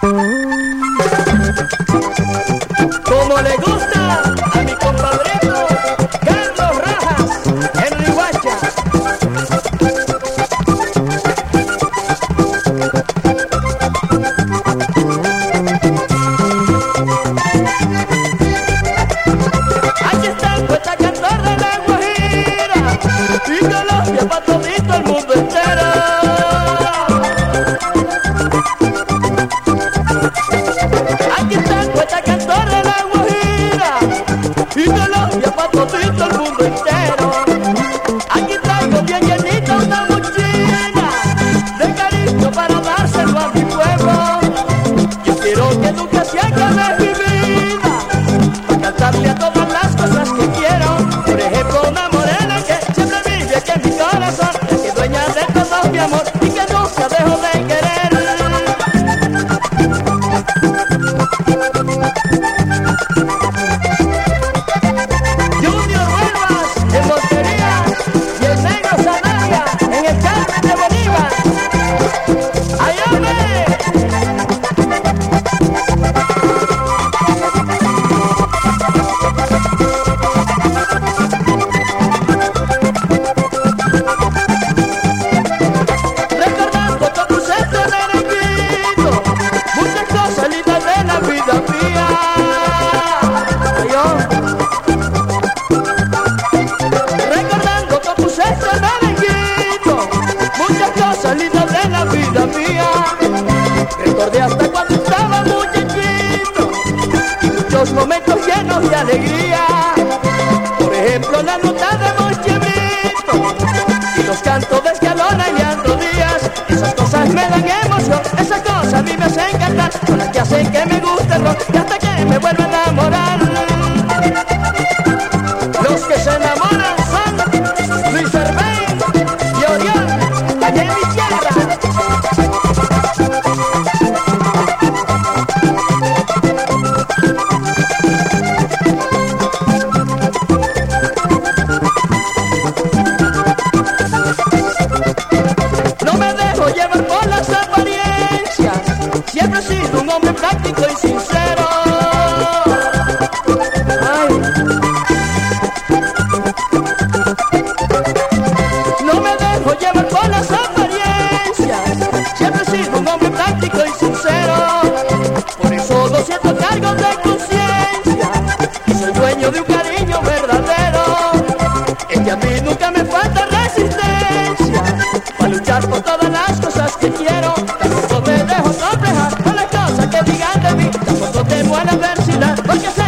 Como le gusta a mi compadre Carlos Rajas en Riguacha. Recordé hasta cuando estaba muchachito y muchos momentos llenos de alegría. Por ejemplo, la nota de Monchemito y los cantos de Escalona y Leandro Díaz. Esas cosas me dan emoción, esas cosas a mí me hacen cantar, son las que hacen que me guste rock y hasta que me vuelva a enamorar. universidad, porque se